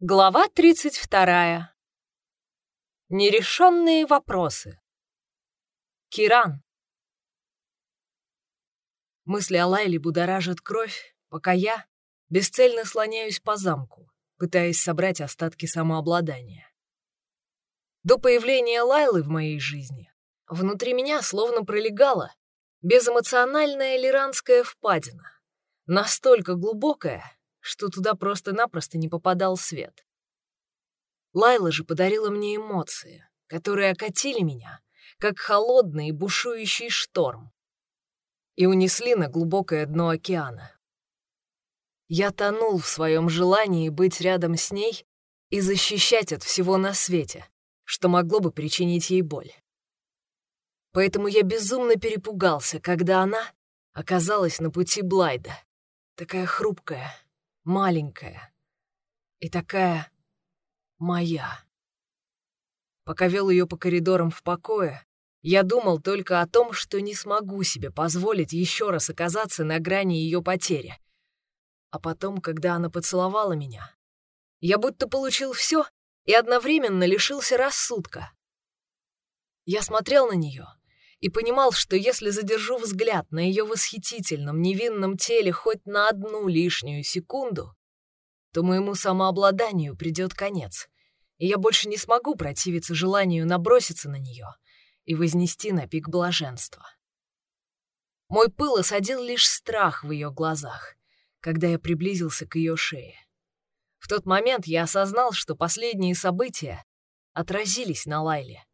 Глава 32. Нерешенные вопросы. Киран. Мысли о Лайле будоражат кровь, пока я бесцельно слоняюсь по замку, пытаясь собрать остатки самообладания. До появления Лайлы в моей жизни внутри меня словно пролегала безэмоциональная лиранская впадина, настолько глубокая, что туда просто-напросто не попадал свет. Лайла же подарила мне эмоции, которые окатили меня, как холодный бушующий шторм, и унесли на глубокое дно океана. Я тонул в своем желании быть рядом с ней и защищать от всего на свете, что могло бы причинить ей боль. Поэтому я безумно перепугался, когда она оказалась на пути Блайда, такая хрупкая, маленькая и такая моя. Пока вел ее по коридорам в покое, я думал только о том, что не смогу себе позволить еще раз оказаться на грани ее потери. А потом, когда она поцеловала меня, я будто получил все и одновременно лишился рассудка. Я смотрел на нее и понимал, что если задержу взгляд на ее восхитительном невинном теле хоть на одну лишнюю секунду, то моему самообладанию придет конец, и я больше не смогу противиться желанию наброситься на нее и вознести на пик блаженства. Мой пыл осадил лишь страх в ее глазах, когда я приблизился к ее шее. В тот момент я осознал, что последние события отразились на Лайле,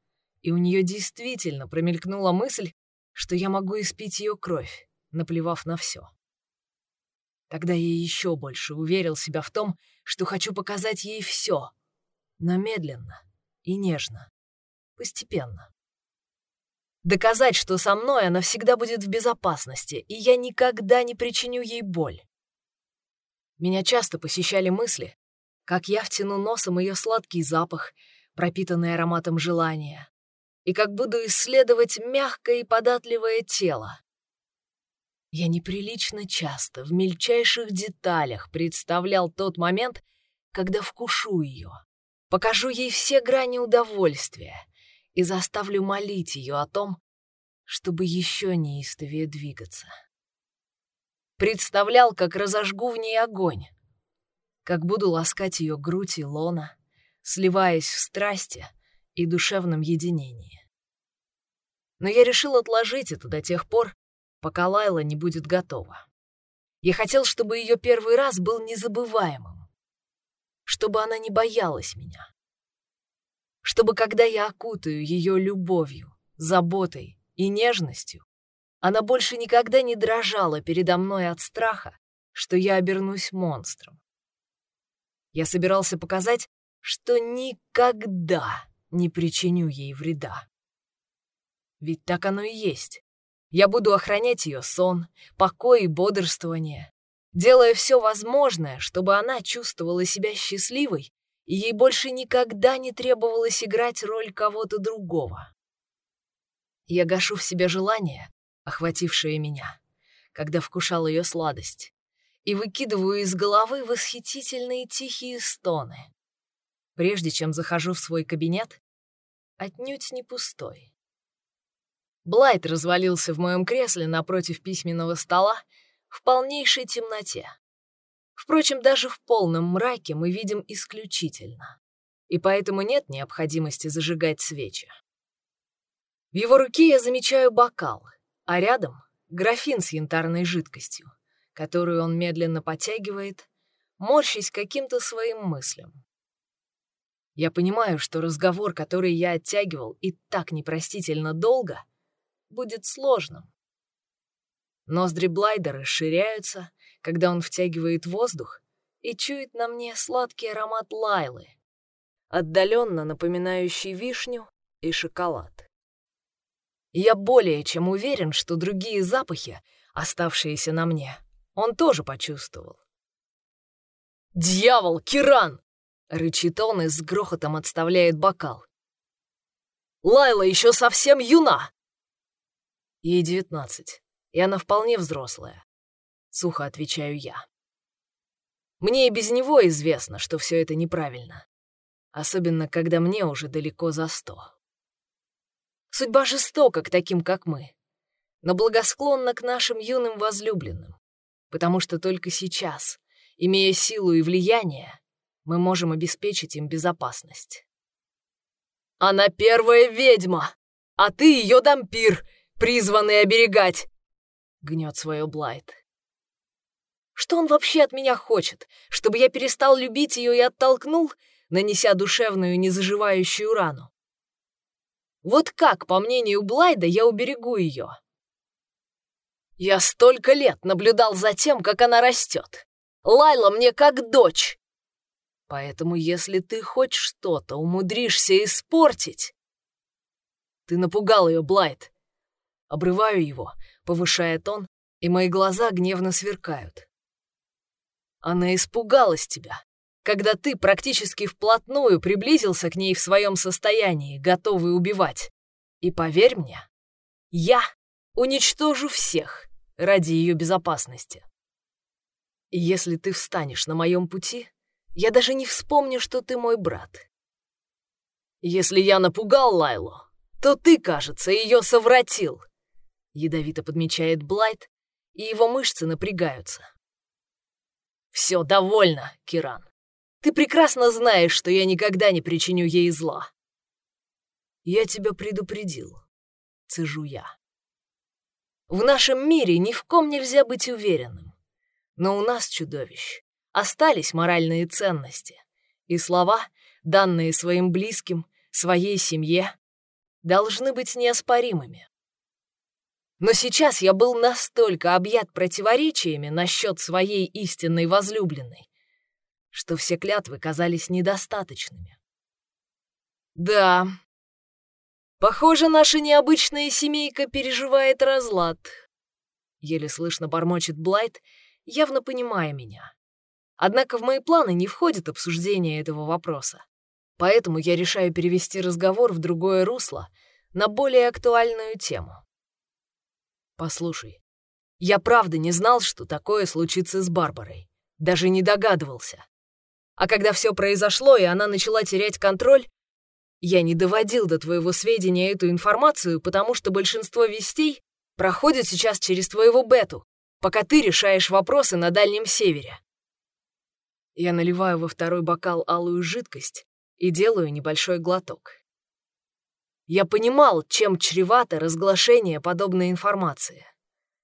и у нее действительно промелькнула мысль, что я могу испить ее кровь, наплевав на все. Тогда я еще больше уверил себя в том, что хочу показать ей все, но медленно и нежно, постепенно. Доказать, что со мной она всегда будет в безопасности, и я никогда не причиню ей боль. Меня часто посещали мысли, как я втяну носом ее сладкий запах, пропитанный ароматом желания, и как буду исследовать мягкое и податливое тело. Я неприлично часто в мельчайших деталях представлял тот момент, когда вкушу ее, покажу ей все грани удовольствия и заставлю молить ее о том, чтобы еще неистовее двигаться. Представлял, как разожгу в ней огонь, как буду ласкать ее грудь и лона, сливаясь в страсти — и душевном единении. Но я решил отложить это до тех пор, пока Лайла не будет готова. Я хотел, чтобы ее первый раз был незабываемым, чтобы она не боялась меня, чтобы когда я окутаю ее любовью, заботой и нежностью, она больше никогда не дрожала передо мной от страха, что я обернусь монстром. Я собирался показать, что никогда не причиню ей вреда. Ведь так оно и есть. Я буду охранять ее сон, покой и бодрствование, делая все возможное, чтобы она чувствовала себя счастливой, и ей больше никогда не требовалось играть роль кого-то другого. Я гашу в себе желание, охватившее меня, когда вкушал ее сладость, и выкидываю из головы восхитительные тихие стоны. Прежде чем захожу в свой кабинет, отнюдь не пустой. Блайт развалился в моем кресле напротив письменного стола в полнейшей темноте. Впрочем, даже в полном мраке мы видим исключительно, и поэтому нет необходимости зажигать свечи. В его руке я замечаю бокал, а рядом — графин с янтарной жидкостью, которую он медленно потягивает, морщись каким-то своим мыслям. Я понимаю, что разговор, который я оттягивал и так непростительно долго, будет сложным. Ноздри Блайда расширяются, когда он втягивает воздух и чует на мне сладкий аромат лайлы, отдаленно напоминающий вишню и шоколад. Я более чем уверен, что другие запахи, оставшиеся на мне, он тоже почувствовал. «Дьявол, Киран!» Рычит он и с грохотом отставляет бокал. «Лайла еще совсем юна!» Ей девятнадцать, и она вполне взрослая. Сухо отвечаю я. Мне и без него известно, что все это неправильно. Особенно, когда мне уже далеко за сто. Судьба жестока к таким, как мы, но благосклонна к нашим юным возлюбленным, потому что только сейчас, имея силу и влияние, мы можем обеспечить им безопасность. «Она первая ведьма, а ты ее дампир, призванный оберегать!» — гнет свое Блайт. Что он вообще от меня хочет? Чтобы я перестал любить ее и оттолкнул, нанеся душевную незаживающую рану? Вот как, по мнению Блайда, я уберегу ее? Я столько лет наблюдал за тем, как она растет. Лайла мне как дочь. Поэтому, если ты хоть что-то умудришься испортить... Ты напугал ее, Блайд. Обрываю его, повышая тон, и мои глаза гневно сверкают. Она испугалась тебя, когда ты практически вплотную приблизился к ней в своем состоянии, готовый убивать. И поверь мне, я уничтожу всех ради ее безопасности. И если ты встанешь на моем пути, я даже не вспомню, что ты мой брат. Если я напугал Лайлу, то ты, кажется, ее совратил. Ядовито подмечает Блайт, и его мышцы напрягаются. «Все, довольно, Киран. Ты прекрасно знаешь, что я никогда не причиню ей зла». «Я тебя предупредил», — цежу я. В нашем мире ни в ком нельзя быть уверенным. Но у нас, чудовищ, остались моральные ценности. И слова, данные своим близким, своей семье, должны быть неоспоримыми. Но сейчас я был настолько объят противоречиями насчет своей истинной возлюбленной, что все клятвы казались недостаточными. Да, похоже, наша необычная семейка переживает разлад. Еле слышно бормочет Блайт, явно понимая меня. Однако в мои планы не входит обсуждение этого вопроса. Поэтому я решаю перевести разговор в другое русло на более актуальную тему. Послушай, я правда не знал, что такое случится с Барбарой. Даже не догадывался. А когда все произошло, и она начала терять контроль, я не доводил до твоего сведения эту информацию, потому что большинство вестей проходит сейчас через твоего Бету, пока ты решаешь вопросы на Дальнем Севере. Я наливаю во второй бокал алую жидкость и делаю небольшой глоток. Я понимал, чем чревато разглашение подобной информации.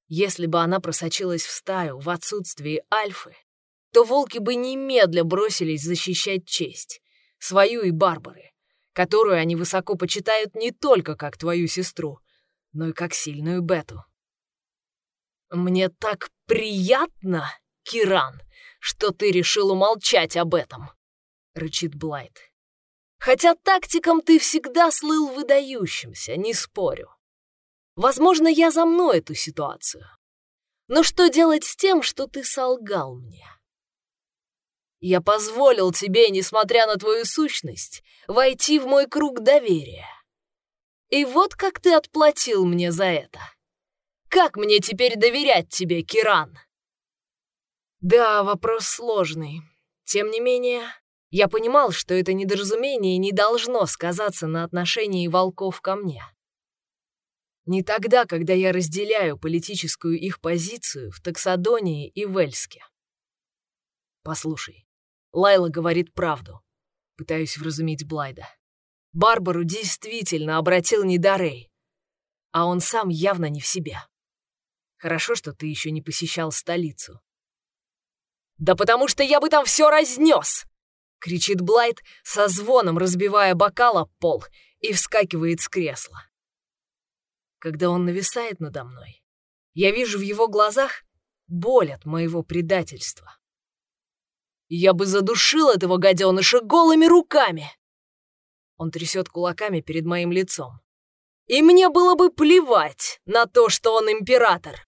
Если бы она просочилась в стаю в отсутствии альфы, то волки бы немедля бросились защищать честь, свою и Барбары, которую они высоко почитают не только как твою сестру, но и как сильную Бету. «Мне так приятно, Киран, что ты решил умолчать об этом», — рычит Блайт. Хотя тактиком ты всегда слыл выдающимся, не спорю. Возможно, я за мной эту ситуацию. Но что делать с тем, что ты солгал мне? Я позволил тебе, несмотря на твою сущность, войти в мой круг доверия. И вот как ты отплатил мне за это. Как мне теперь доверять тебе, Киран? Да, вопрос сложный. Тем не менее, я понимал, что это недоразумение не должно сказаться на отношении волков ко мне. Не тогда, когда я разделяю политическую их позицию в Таксодонии и Вельске. Послушай, Лайла говорит правду. Пытаюсь вразумить Блайда. Барбару действительно обратил не Дарей, а он сам явно не в себе. Хорошо, что ты еще не посещал столицу. «Да потому что я бы там все разнес!» — кричит Блайт, со звоном разбивая бокал об пол и вскакивает с кресла. Когда он нависает надо мной, я вижу в его глазах боль от моего предательства. Я бы задушил этого гаденыша голыми руками. Он трясет кулаками перед моим лицом. И мне было бы плевать на то, что он император.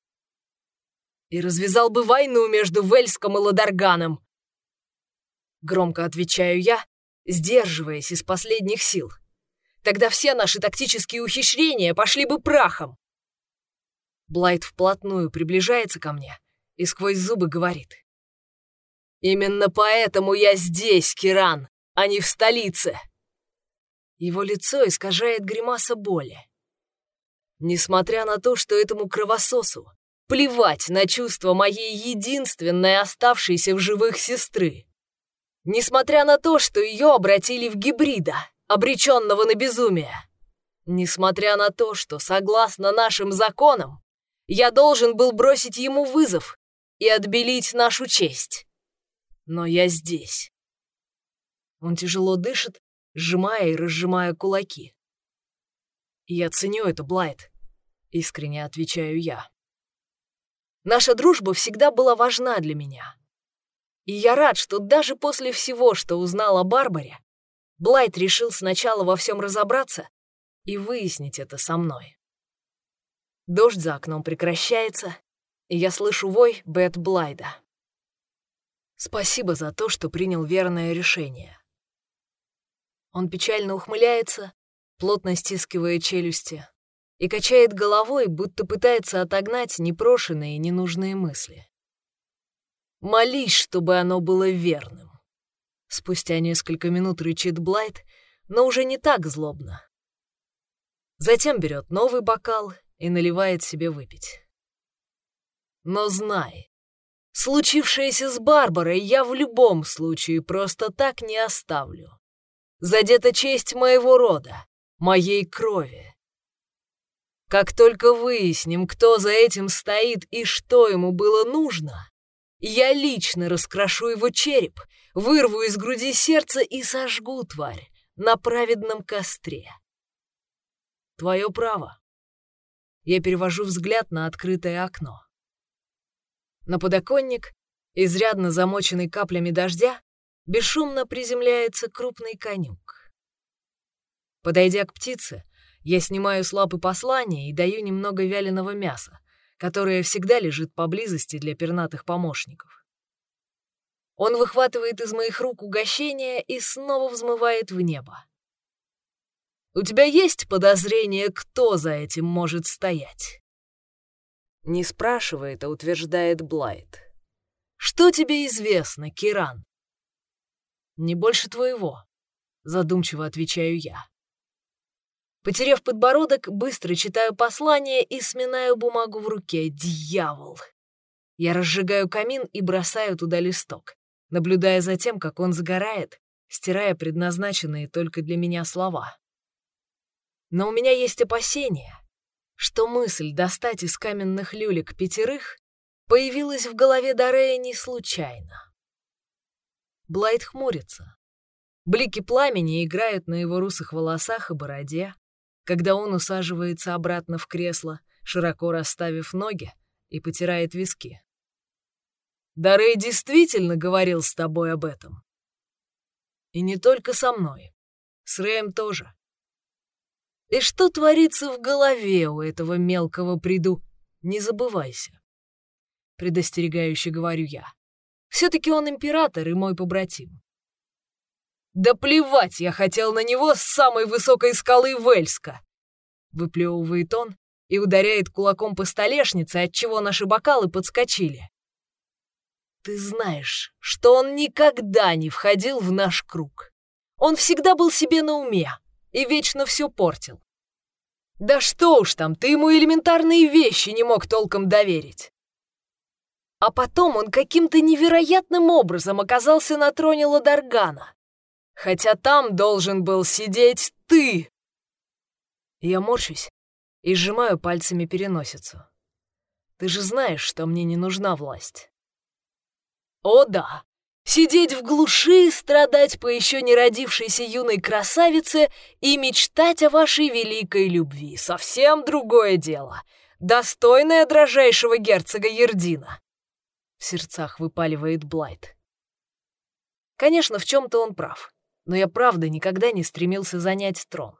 И развязал бы войну между Вельском и Ладарганом, Громко отвечаю я, сдерживаясь из последних сил. Тогда все наши тактические ухищрения пошли бы прахом. Блайт вплотную приближается ко мне и сквозь зубы говорит. Именно поэтому я здесь, Киран, а не в столице. Его лицо искажает гримаса боли. Несмотря на то, что этому кровососу плевать на чувства моей единственной оставшейся в живых сестры. Несмотря на то, что ее обратили в гибрида, обреченного на безумие. Несмотря на то, что, согласно нашим законам, я должен был бросить ему вызов и отбелить нашу честь. Но я здесь. Он тяжело дышит, сжимая и разжимая кулаки. «Я ценю это, Блайт», — искренне отвечаю я. Наша дружба всегда была важна для меня. И я рад, что даже после всего, что узнал о Барбаре, Блайт решил сначала во всем разобраться и выяснить это со мной. Дождь за окном прекращается, и я слышу вой Бет Блайда. Спасибо за то, что принял верное решение. Он печально ухмыляется, плотно стискивая челюсти, и качает головой, будто пытается отогнать непрошенные и ненужные мысли. Молись, чтобы оно было верным. Спустя несколько минут рычит Блайт, но уже не так злобно. Затем берет новый бокал и наливает себе выпить. Но знай, случившееся с Барбарой я в любом случае просто так не оставлю. Задета честь моего рода, моей крови. Как только выясним, кто за этим стоит и что ему было нужно, я лично раскрошу его череп вырву из груди сердце и сожгу тварь на праведном костре. Твое право. Я перевожу взгляд на открытое окно. На подоконник, изрядно замоченный каплями дождя, бесшумно приземляется крупный конюк. Подойдя к птице, я снимаю с лапы послание и даю немного вяленого мяса, которое всегда лежит поблизости для пернатых помощников. Он выхватывает из моих рук угощение и снова взмывает в небо. «У тебя есть подозрение, кто за этим может стоять?» Не спрашивает, а утверждает Блайт. «Что тебе известно, Киран?» «Не больше твоего», — задумчиво отвечаю я. Потерев подбородок, быстро читаю послание и сминаю бумагу в руке. Дьявол! Я разжигаю камин и бросаю туда листок наблюдая за тем, как он сгорает, стирая предназначенные только для меня слова. Но у меня есть опасение, что мысль достать из каменных люлек пятерых появилась в голове Дорея не случайно. Блайт хмурится. Блики пламени играют на его русых волосах и бороде, когда он усаживается обратно в кресло, широко расставив ноги и потирает виски. Да Рэй действительно говорил с тобой об этом. И не только со мной. С Рэем тоже. И что творится в голове у этого мелкого приду, не забывайся. Предостерегающе говорю я. Все-таки он император и мой побратим. Да плевать я хотел на него с самой высокой скалы Вельска. Выплевывает он и ударяет кулаком по столешнице, отчего наши бокалы подскочили. Ты знаешь, что он никогда не входил в наш круг. Он всегда был себе на уме и вечно все портил. Да что уж там, ты ему элементарные вещи не мог толком доверить. А потом он каким-то невероятным образом оказался на троне Ладаргана. Хотя там должен был сидеть ты. Я морщусь и сжимаю пальцами переносицу. Ты же знаешь, что мне не нужна власть. О да, сидеть в глуши, страдать по еще не родившейся юной красавице и мечтать о вашей великой любви — совсем другое дело, достойное дрожайшего герцога Ердина. В сердцах выпаливает Блайт. Конечно, в чем-то он прав, но я правда никогда не стремился занять трон.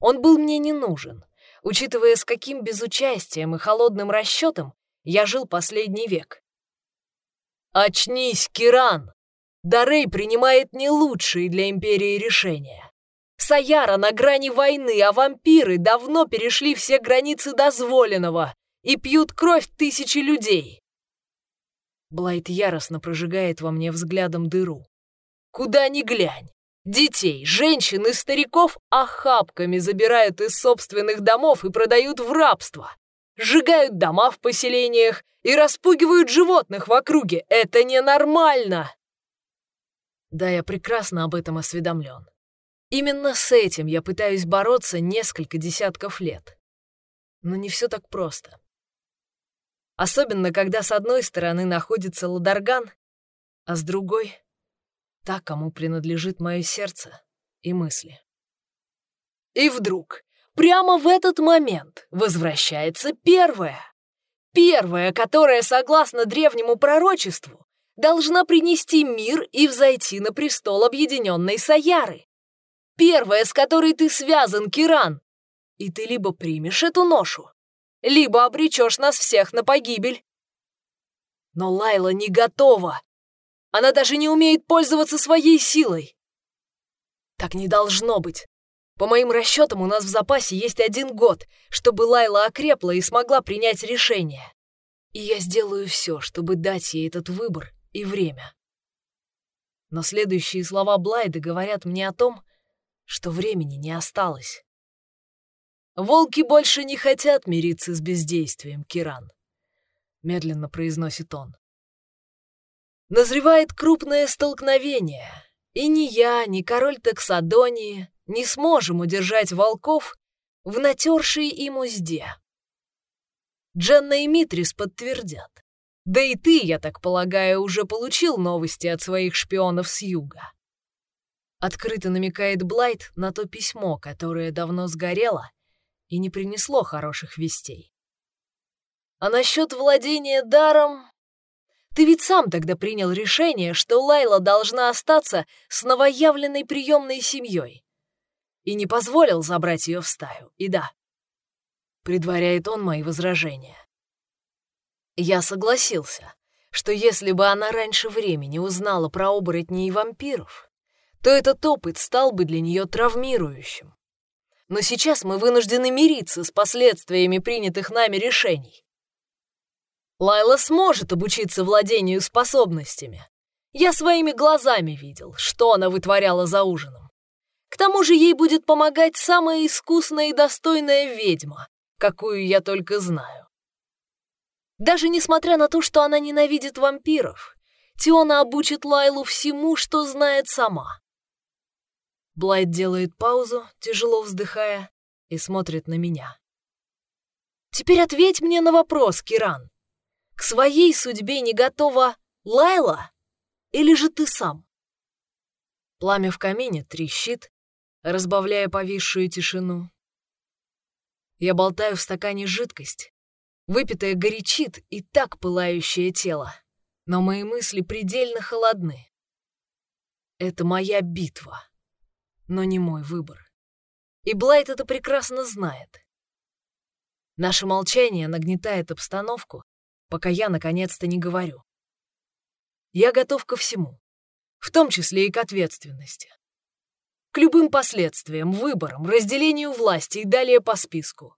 Он был мне не нужен, учитывая, с каким безучастием и холодным расчетом я жил последний век. «Очнись, Киран! Дарей принимает не лучшие для Империи решения. Саяра на грани войны, а вампиры давно перешли все границы дозволенного и пьют кровь тысячи людей. Блайт яростно прожигает во мне взглядом дыру. Куда ни глянь, детей, женщин и стариков охапками забирают из собственных домов и продают в рабство. Сжигают дома в поселениях и распугивают животных в округе. Это ненормально. Да, я прекрасно об этом осведомлен. Именно с этим я пытаюсь бороться несколько десятков лет. Но не все так просто. Особенно, когда с одной стороны находится Ладарган, а с другой — та, кому принадлежит мое сердце и мысли. И вдруг, прямо в этот момент, возвращается первая. Первая, которая, согласно древнему пророчеству, должна принести мир и взойти на престол объединенной Саяры. Первая, с которой ты связан, Киран. И ты либо примешь эту ношу, либо обречешь нас всех на погибель. Но Лайла не готова. Она даже не умеет пользоваться своей силой. Так не должно быть. По моим расчетам, у нас в запасе есть один год, чтобы Лайла окрепла и смогла принять решение. И я сделаю все, чтобы дать ей этот выбор и время. Но следующие слова Блайда говорят мне о том, что времени не осталось. «Волки больше не хотят мириться с бездействием, Киран», — медленно произносит он. «Назревает крупное столкновение, и ни я, ни король Таксадонии не сможем удержать волков в натершей им узде. Дженна и Митрис подтвердят. Да и ты, я так полагаю, уже получил новости от своих шпионов с юга. Открыто намекает Блайт на то письмо, которое давно сгорело и не принесло хороших вестей. А насчет владения даром... Ты ведь сам тогда принял решение, что Лайла должна остаться с новоявленной приемной семьей. И не позволил забрать ее в стаю, и да. Предваряет он мои возражения. Я согласился, что если бы она раньше времени узнала про оборотней и вампиров, то этот опыт стал бы для нее травмирующим но сейчас мы вынуждены мириться с последствиями принятых нами решений. Лайла сможет обучиться владению способностями. Я своими глазами видел, что она вытворяла за ужином. К тому же ей будет помогать самая искусная и достойная ведьма, какую я только знаю. Даже несмотря на то, что она ненавидит вампиров, Тиона обучит Лайлу всему, что знает сама. Блайт делает паузу, тяжело вздыхая, и смотрит на меня. «Теперь ответь мне на вопрос, Киран. К своей судьбе не готова Лайла или же ты сам?» Пламя в камине трещит, разбавляя повисшую тишину. Я болтаю в стакане жидкость. Выпитая горячит и так пылающее тело. Но мои мысли предельно холодны. Это моя битва но не мой выбор. И Блайт это прекрасно знает. Наше молчание нагнетает обстановку, пока я наконец-то не говорю. Я готов ко всему, в том числе и к ответственности. К любым последствиям, выборам, разделению власти и далее по списку.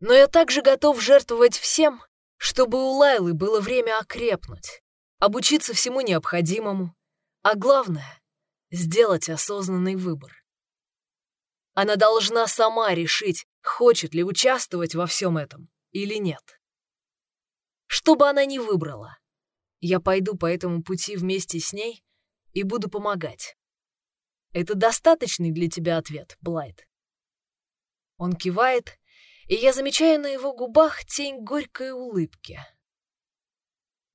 Но я также готов жертвовать всем, чтобы у Лайлы было время окрепнуть, обучиться всему необходимому, а главное сделать осознанный выбор. Она должна сама решить, хочет ли участвовать во всем этом или нет. Что бы она ни выбрала, я пойду по этому пути вместе с ней и буду помогать. Это достаточный для тебя ответ, Блайт? Он кивает, и я замечаю на его губах тень горькой улыбки.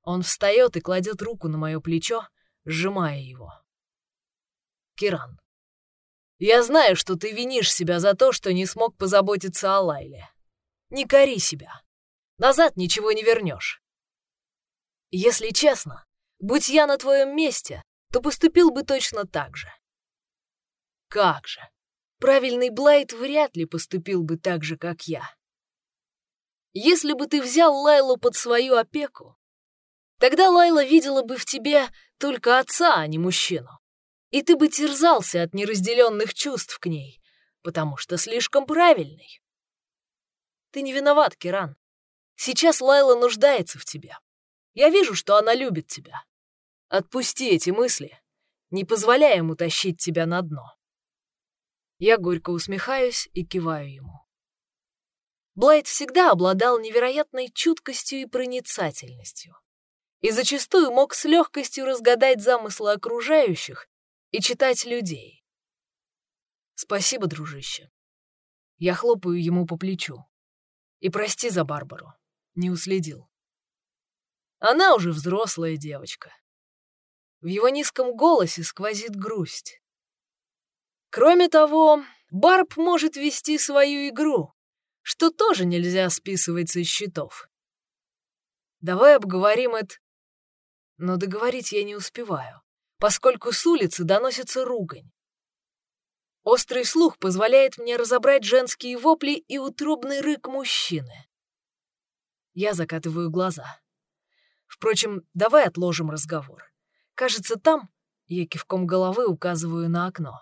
Он встает и кладет руку на мое плечо, сжимая его. Киран. Я знаю, что ты винишь себя за то, что не смог позаботиться о Лайле. Не кори себя. Назад ничего не вернешь. Если честно, будь я на твоем месте, то поступил бы точно так же. Как же? Правильный Блайт вряд ли поступил бы так же, как я. Если бы ты взял Лайлу под свою опеку, тогда Лайла видела бы в тебе только отца, а не мужчину и ты бы терзался от неразделенных чувств к ней, потому что слишком правильный. Ты не виноват, Киран. Сейчас Лайла нуждается в тебе. Я вижу, что она любит тебя. Отпусти эти мысли, не позволяя ему тащить тебя на дно. Я горько усмехаюсь и киваю ему. Блайт всегда обладал невероятной чуткостью и проницательностью, и зачастую мог с легкостью разгадать замыслы окружающих и читать людей. Спасибо, дружище. Я хлопаю ему по плечу. И прости за Барбару. Не уследил. Она уже взрослая девочка. В его низком голосе сквозит грусть. Кроме того, Барб может вести свою игру, что тоже нельзя списывать со счетов. Давай обговорим это. Но договорить я не успеваю, поскольку с улицы доносится ругань. Острый слух позволяет мне разобрать женские вопли и утробный рык мужчины. Я закатываю глаза. Впрочем, давай отложим разговор. Кажется, там, я кивком головы указываю на окно,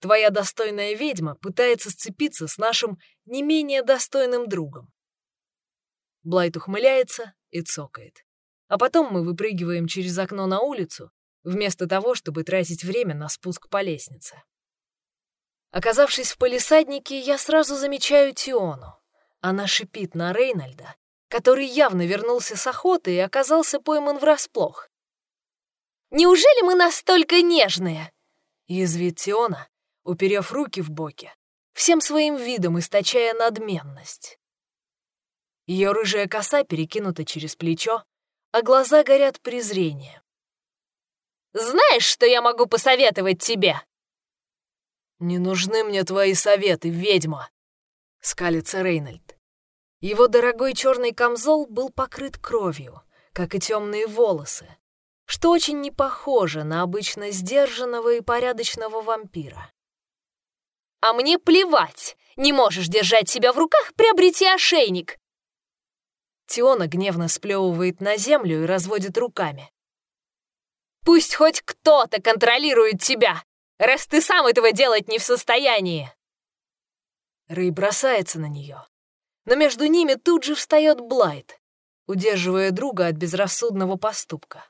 твоя достойная ведьма пытается сцепиться с нашим не менее достойным другом. Блайт ухмыляется и цокает. А потом мы выпрыгиваем через окно на улицу, вместо того, чтобы тратить время на спуск по лестнице. Оказавшись в полисаднике, я сразу замечаю Тиону. Она шипит на Рейнольда, который явно вернулся с охоты и оказался пойман врасплох. «Неужели мы настолько нежные?» — язвит Тиона, уперев руки в боки, всем своим видом источая надменность. Ее рыжая коса перекинута через плечо, а глаза горят презрением. «Знаешь, что я могу посоветовать тебе?» «Не нужны мне твои советы, ведьма!» — скалится Рейнольд. Его дорогой черный камзол был покрыт кровью, как и темные волосы, что очень не похоже на обычно сдержанного и порядочного вампира. «А мне плевать! Не можешь держать себя в руках, приобрети ошейник!» Тиона гневно сплевывает на землю и разводит руками. «Пусть хоть кто-то контролирует тебя, раз ты сам этого делать не в состоянии!» Рэй бросается на нее, но между ними тут же встает Блайт, удерживая друга от безрассудного поступка.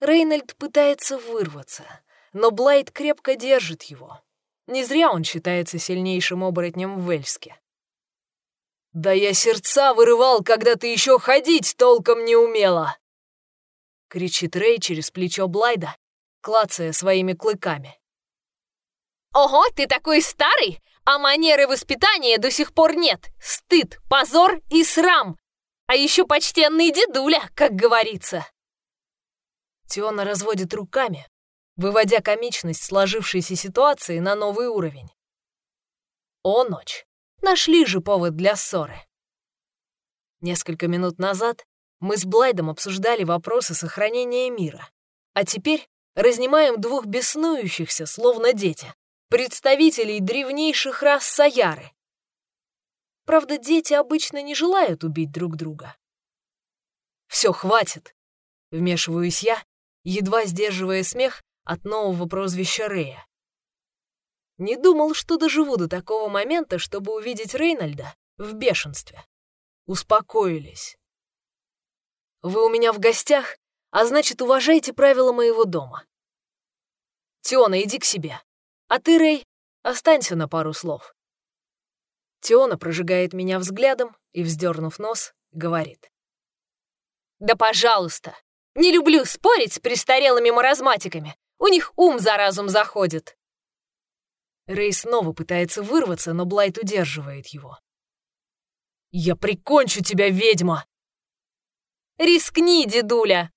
Рейнольд пытается вырваться, но Блайт крепко держит его. Не зря он считается сильнейшим оборотнем в Вельске. «Да я сердца вырывал, когда ты еще ходить толком не умела!» кричит Рей через плечо Блайда, клацая своими клыками. «Ого, ты такой старый, а манеры воспитания до сих пор нет. Стыд, позор и срам. А еще почтенный дедуля, как говорится». Тиона разводит руками, выводя комичность сложившейся ситуации на новый уровень. О, ночь. Нашли же повод для ссоры. Несколько минут назад мы с Блайдом обсуждали вопросы сохранения мира, а теперь разнимаем двух беснующихся, словно дети, представителей древнейших рас Саяры. Правда, дети обычно не желают убить друг друга. «Все, хватит!» — вмешиваюсь я, едва сдерживая смех от нового прозвища Рея. Не думал, что доживу до такого момента, чтобы увидеть Рейнольда в бешенстве. Успокоились. Вы у меня в гостях, а значит, уважайте правила моего дома. Тиона, иди к себе. А ты, Рей, останься на пару слов. Тиона прожигает меня взглядом и, вздернув нос, говорит. «Да пожалуйста! Не люблю спорить с престарелыми маразматиками. У них ум за разум заходит». Рей снова пытается вырваться, но Блайт удерживает его. «Я прикончу тебя, ведьма!» «Рискни, дедуля!»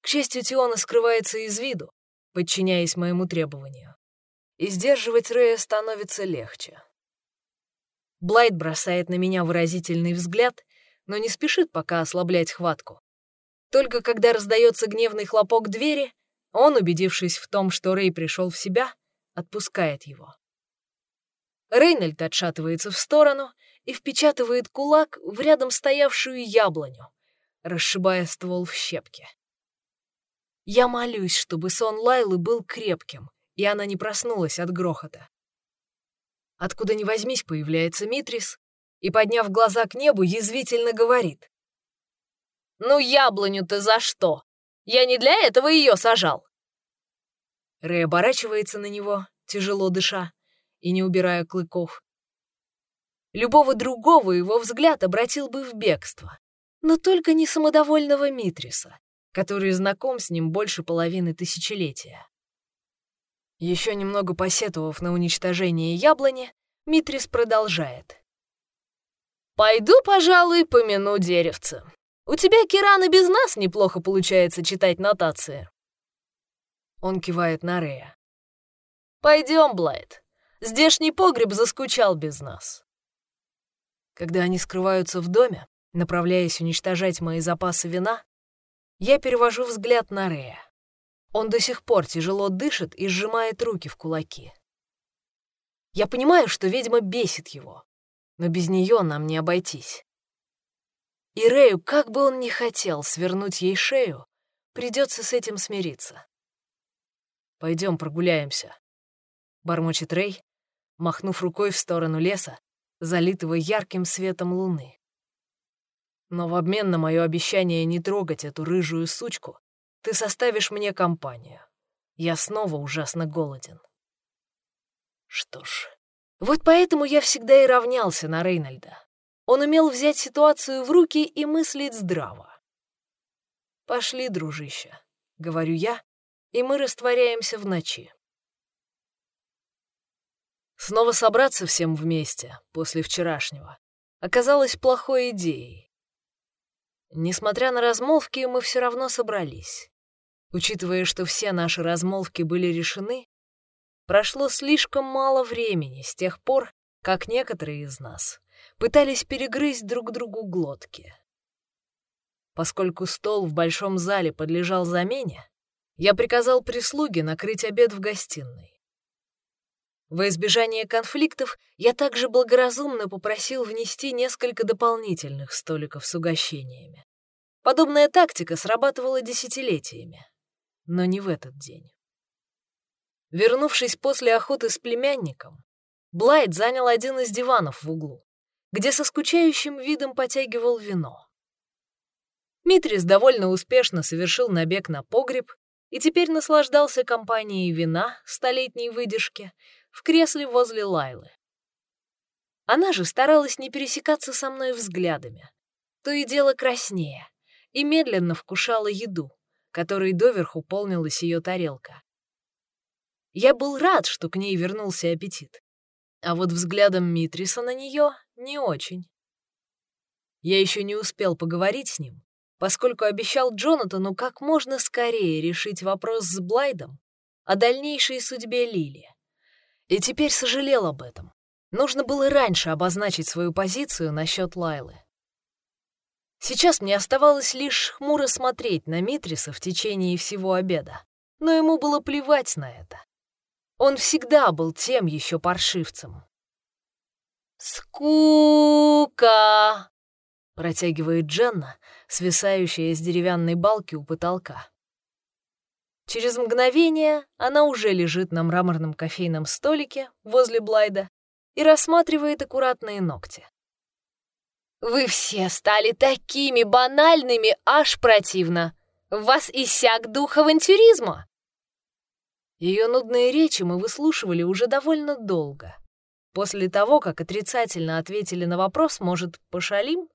К счастью, Тиона скрывается из виду, подчиняясь моему требованию. И сдерживать Рэя становится легче. Блайт бросает на меня выразительный взгляд, но не спешит пока ослаблять хватку. Только когда раздается гневный хлопок двери, он, убедившись в том, что Рэй пришел в себя, отпускает его. Рейнольд отшатывается в сторону и впечатывает кулак в рядом стоявшую яблоню, расшибая ствол в щепки. Я молюсь, чтобы сон Лайлы был крепким, и она не проснулась от грохота. Откуда ни возьмись, появляется Митрис и, подняв глаза к небу, язвительно говорит. «Ну, яблоню ты за что? Я не для этого ее сажал!» Рэй оборачивается на него, тяжело дыша и не убирая клыков. Любого другого его взгляд обратил бы в бегство, но только не самодовольного Митриса, который знаком с ним больше половины тысячелетия. Еще немного посетовав на уничтожение яблони, Митрис продолжает. «Пойду, пожалуй, помяну деревце. У тебя, Киран, и без нас неплохо получается читать нотации». Он кивает на Рея. «Пойдем, Блайт. Здешний погреб заскучал без нас». Когда они скрываются в доме, направляясь уничтожать мои запасы вина, я перевожу взгляд на Рея. Он до сих пор тяжело дышит и сжимает руки в кулаки. Я понимаю, что ведьма бесит его, но без нее нам не обойтись. И Рэю, как бы он ни хотел свернуть ей шею, придется с этим смириться. Пойдем прогуляемся, бормочет Рэй, махнув рукой в сторону леса, залитого ярким светом луны. Но в обмен на мое обещание не трогать эту рыжую сучку, ты составишь мне компанию. Я снова ужасно голоден. Что ж, вот поэтому я всегда и равнялся на Рейнольда. Он умел взять ситуацию в руки и мыслить здраво. «Пошли, дружище», — говорю я, и мы растворяемся в ночи. Снова собраться всем вместе после вчерашнего оказалось плохой идеей. Несмотря на размолвки, мы все равно собрались. Учитывая, что все наши размолвки были решены, прошло слишком мало времени с тех пор, как некоторые из нас пытались перегрызть друг другу глотки. Поскольку стол в большом зале подлежал замене, я приказал прислуге накрыть обед в гостиной. Во избежание конфликтов я также благоразумно попросил внести несколько дополнительных столиков с угощениями. Подобная тактика срабатывала десятилетиями, но не в этот день. Вернувшись после охоты с племянником, Блайт занял один из диванов в углу, где со скучающим видом потягивал вино. Митрис довольно успешно совершил набег на погреб и теперь наслаждался компанией вина столетней выдержки в кресле возле Лайлы. Она же старалась не пересекаться со мной взглядами, то и дело краснее, и медленно вкушала еду, которой доверху полнилась ее тарелка. Я был рад, что к ней вернулся аппетит, а вот взглядом Митриса на нее не очень. Я еще не успел поговорить с ним, поскольку обещал Джонатану как можно скорее решить вопрос с Блайдом о дальнейшей судьбе Лили. И теперь сожалел об этом. Нужно было раньше обозначить свою позицию насчет Лайлы. Сейчас мне оставалось лишь хмуро смотреть на Митриса в течение всего обеда, но ему было плевать на это. Он всегда был тем еще паршивцем. «Скука!» — протягивает Дженна, свисающая с деревянной балки у потолка. Через мгновение она уже лежит на мраморном кофейном столике возле Блайда и рассматривает аккуратные ногти. «Вы все стали такими банальными, аж противно! В вас иссяк дух авантюризма!» Ее нудные речи мы выслушивали уже довольно долго. После того, как отрицательно ответили на вопрос, может, пошалим?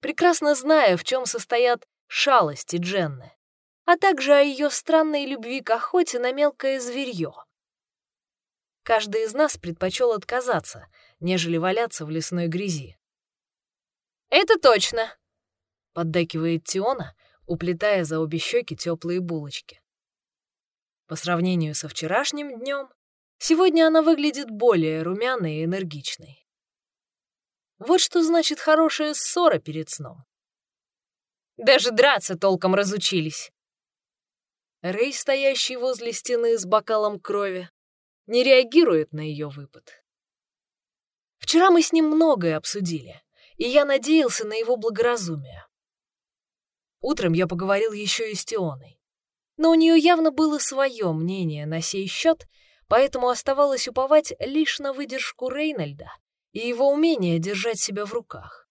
Прекрасно зная, в чем состоят шалости Дженны а также о ее странной любви к охоте на мелкое зверье. Каждый из нас предпочел отказаться, нежели валяться в лесной грязи. «Это точно!» — поддакивает Тиона, уплетая за обе щеки теплые булочки. По сравнению со вчерашним днем, сегодня она выглядит более румяной и энергичной. Вот что значит хорошая ссора перед сном. Даже драться толком разучились. Рэй, стоящий возле стены с бокалом крови, не реагирует на ее выпад. Вчера мы с ним многое обсудили, и я надеялся на его благоразумие. Утром я поговорил еще и с Тионой, но у нее явно было свое мнение на сей счет, поэтому оставалось уповать лишь на выдержку Рейнольда и его умение держать себя в руках.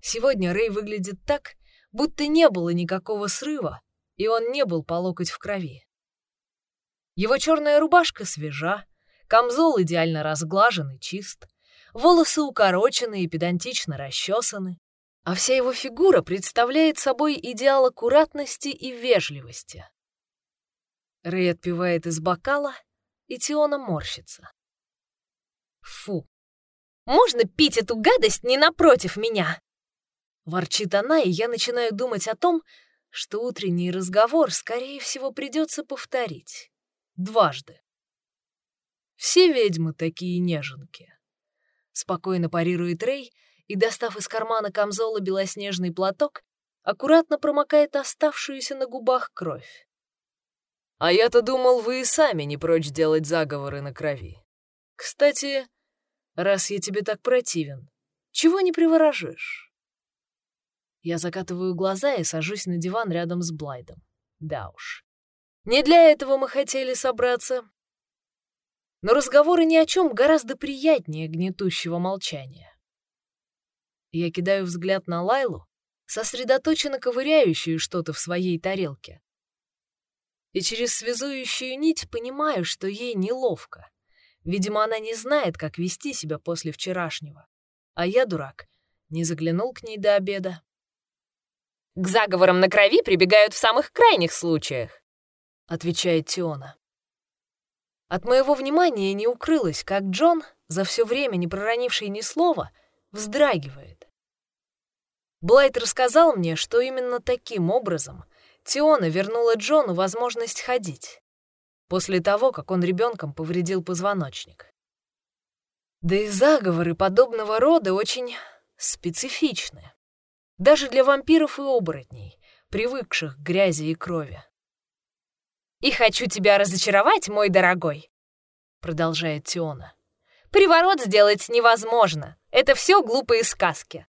Сегодня Рэй выглядит так, будто не было никакого срыва, и он не был по локоть в крови. Его черная рубашка свежа, камзол идеально разглажен и чист, волосы укорочены и педантично расчесаны, а вся его фигура представляет собой идеал аккуратности и вежливости. Рэй отпивает из бокала, и Тиона морщится. «Фу! Можно пить эту гадость не напротив меня?» Ворчит она, и я начинаю думать о том, что утренний разговор, скорее всего, придется повторить. Дважды. Все ведьмы такие неженки. Спокойно парирует Рэй и, достав из кармана камзола белоснежный платок, аккуратно промокает оставшуюся на губах кровь. А я-то думал, вы и сами не прочь делать заговоры на крови. Кстати, раз я тебе так противен, чего не приворожишь? Я закатываю глаза и сажусь на диван рядом с Блайдом. Да уж. Не для этого мы хотели собраться. Но разговоры ни о чем гораздо приятнее гнетущего молчания. Я кидаю взгляд на Лайлу, сосредоточенно ковыряющую что-то в своей тарелке и через связующую нить понимаю, что ей неловко. Видимо, она не знает, как вести себя после вчерашнего. А я, дурак, не заглянул к ней до обеда. «К заговорам на крови прибегают в самых крайних случаях», — отвечает Тиона. От моего внимания не укрылось, как Джон, за все время не проронивший ни слова, вздрагивает. Блайт рассказал мне, что именно таким образом Тиона вернула Джону возможность ходить после того, как он ребенком повредил позвоночник. Да и заговоры подобного рода очень специфичны. Даже для вампиров и оборотней, привыкших к грязи и крови. «И хочу тебя разочаровать, мой дорогой», — продолжает Тиона. «Приворот сделать невозможно. Это все глупые сказки.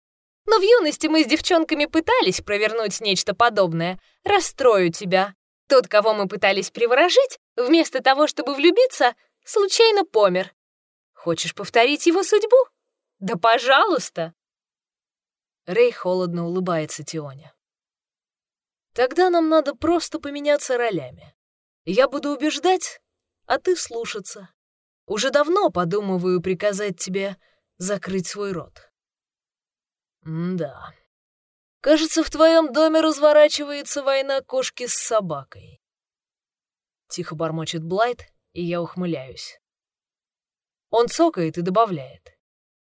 Но в юности мы с девчонками пытались провернуть нечто подобное. Расстрою тебя. Тот, кого мы пытались приворожить, вместо того, чтобы влюбиться, случайно помер. Хочешь повторить его судьбу? Да пожалуйста!» Рэй холодно улыбается Тионе. «Тогда нам надо просто поменяться ролями. Я буду убеждать, а ты слушаться. Уже давно подумываю приказать тебе закрыть свой рот». «Да. Кажется, в твоем доме разворачивается война кошки с собакой». Тихо бормочет Блайт, и я ухмыляюсь. Он цокает и добавляет.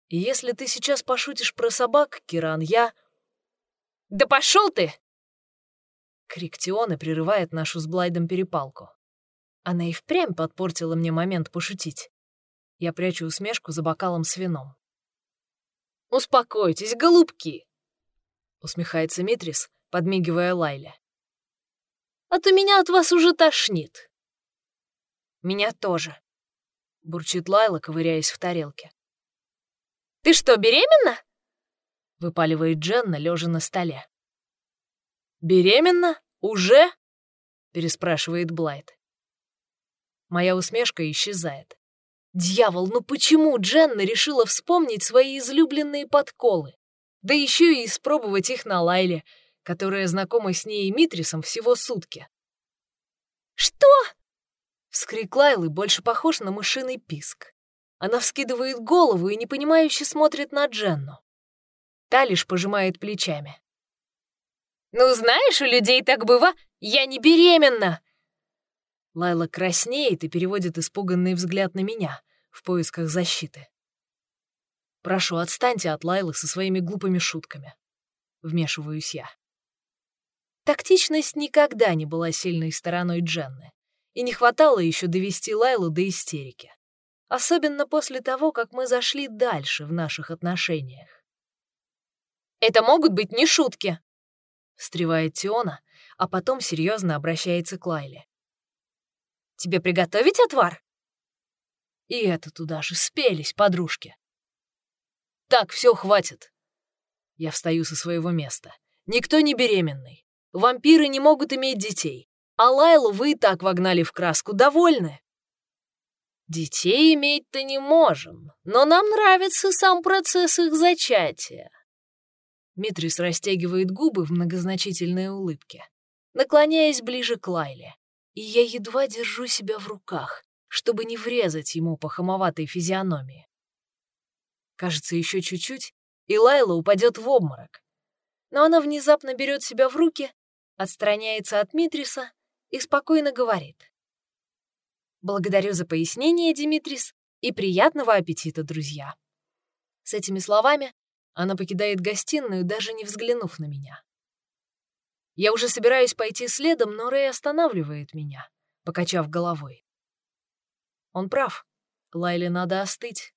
Если ты сейчас пошутишь про собак, Киран, я... «Да пошел ты!» Крик Тионы прерывает нашу с Блайдом перепалку. Она и впрямь подпортила мне момент пошутить. Я прячу усмешку за бокалом с вином. «Успокойтесь, голубки!» — усмехается Митрис, подмигивая Лайле. «А то меня от вас уже тошнит». «Меня тоже», — бурчит Лайла, ковыряясь в тарелке. «Ты что, беременна?» — выпаливает Дженна, лежа на столе. «Беременна? Уже?» — переспрашивает Блайт. Моя усмешка исчезает. Дьявол, ну почему Дженна решила вспомнить свои излюбленные подколы? Да еще и испробовать их на Лайле, которая знакома с ней и Митрисом всего сутки. «Что?» Вскрик Лайлы больше похож на мышиный писк. Она вскидывает голову и непонимающе смотрит на Дженну. Та лишь пожимает плечами. «Ну, знаешь, у людей так быва, я не беременна!» Лайла краснеет и переводит испуганный взгляд на меня в поисках защиты. «Прошу, отстаньте от Лайлы со своими глупыми шутками», — вмешиваюсь я. Тактичность никогда не была сильной стороной Дженны, и не хватало еще довести Лайлу до истерики. Особенно после того, как мы зашли дальше в наших отношениях. «Это могут быть не шутки», — встревает Тиона, а потом серьезно обращается к Лайле. Тебе приготовить отвар?» И это туда же спелись, подружки. Так, все, хватит. Я встаю со своего места. Никто не беременный. Вампиры не могут иметь детей. А Лайлу вы и так вогнали в краску. Довольны? Детей иметь-то не можем, но нам нравится сам процесс их зачатия. Митрис растягивает губы в многозначительной улыбке, наклоняясь ближе к Лайле, и я едва держу себя в руках, чтобы не врезать ему по хамоватой физиономии. Кажется, еще чуть-чуть, и Лайла упадет в обморок. Но она внезапно берет себя в руки, отстраняется от Митриса и спокойно говорит. «Благодарю за пояснение, Димитрис, и приятного аппетита, друзья». С этими словами она покидает гостиную, даже не взглянув на меня. Я уже собираюсь пойти следом, но Рэй останавливает меня, покачав головой. Он прав. Лайле надо остыть.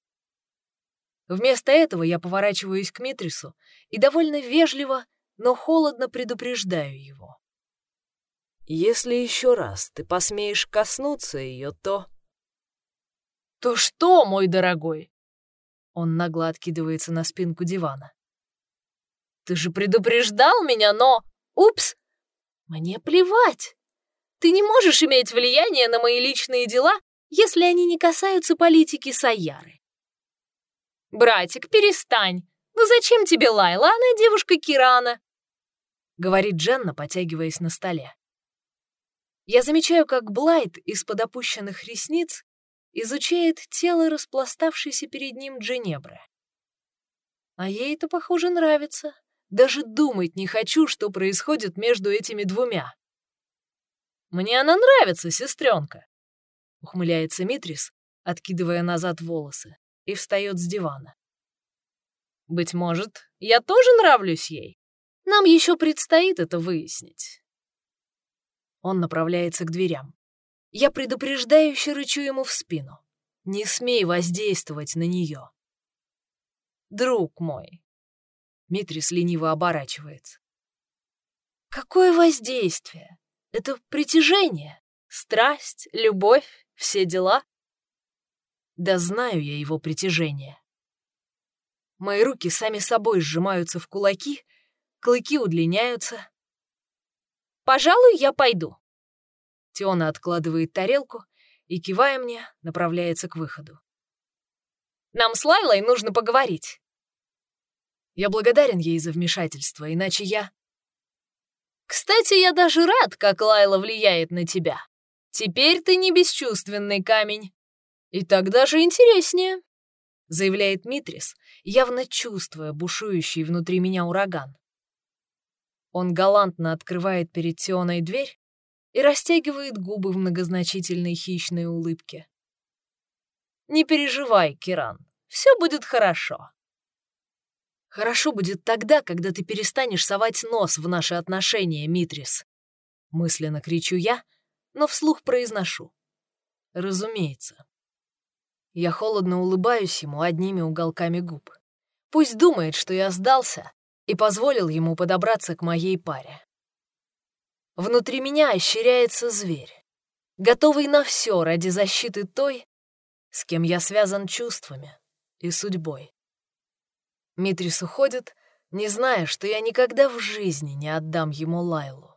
Вместо этого я поворачиваюсь к Митрису и довольно вежливо, но холодно предупреждаю его. Если еще раз ты посмеешь коснуться ее, то... То что, мой дорогой? Он нагло откидывается на спинку дивана. Ты же предупреждал меня, но... Упс! Мне плевать! Ты не можешь иметь влияние на мои личные дела, если они не касаются политики Саяры. «Братик, перестань! Ну зачем тебе Лайла? Она девушка Кирана!» — говорит Дженна, потягиваясь на столе. Я замечаю, как Блайт из-под опущенных ресниц изучает тело распластавшейся перед ним Дженебры. А ей это, похоже, нравится. Даже думать не хочу, что происходит между этими двумя. «Мне она нравится, сестренка», — ухмыляется Митрис, откидывая назад волосы и встает с дивана. «Быть может, я тоже нравлюсь ей? Нам еще предстоит это выяснить». Он направляется к дверям. Я предупреждающе рычу ему в спину. Не смей воздействовать на нее. «Друг мой!» Митрис лениво оборачивается. «Какое воздействие? Это притяжение, страсть, любовь, все дела?» Да знаю я его притяжение. Мои руки сами собой сжимаются в кулаки, клыки удлиняются. «Пожалуй, я пойду». Теона откладывает тарелку и, кивая мне, направляется к выходу. «Нам с Лайлой нужно поговорить». Я благодарен ей за вмешательство, иначе я... Кстати, я даже рад, как Лайла влияет на тебя. Теперь ты не бесчувственный камень. «И так даже интереснее», — заявляет Митрис, явно чувствуя бушующий внутри меня ураган. Он галантно открывает перед Тионой дверь и растягивает губы в многозначительной хищной улыбке. «Не переживай, Киран, все будет хорошо». «Хорошо будет тогда, когда ты перестанешь совать нос в наши отношения, Митрис», — мысленно кричу я, но вслух произношу. «Разумеется». Я холодно улыбаюсь ему одними уголками губ. Пусть думает, что я сдался и позволил ему подобраться к моей паре. Внутри меня ощеряется зверь, готовый на все ради защиты той, с кем я связан чувствами и судьбой. Митрис уходит, не зная, что я никогда в жизни не отдам ему Лайлу.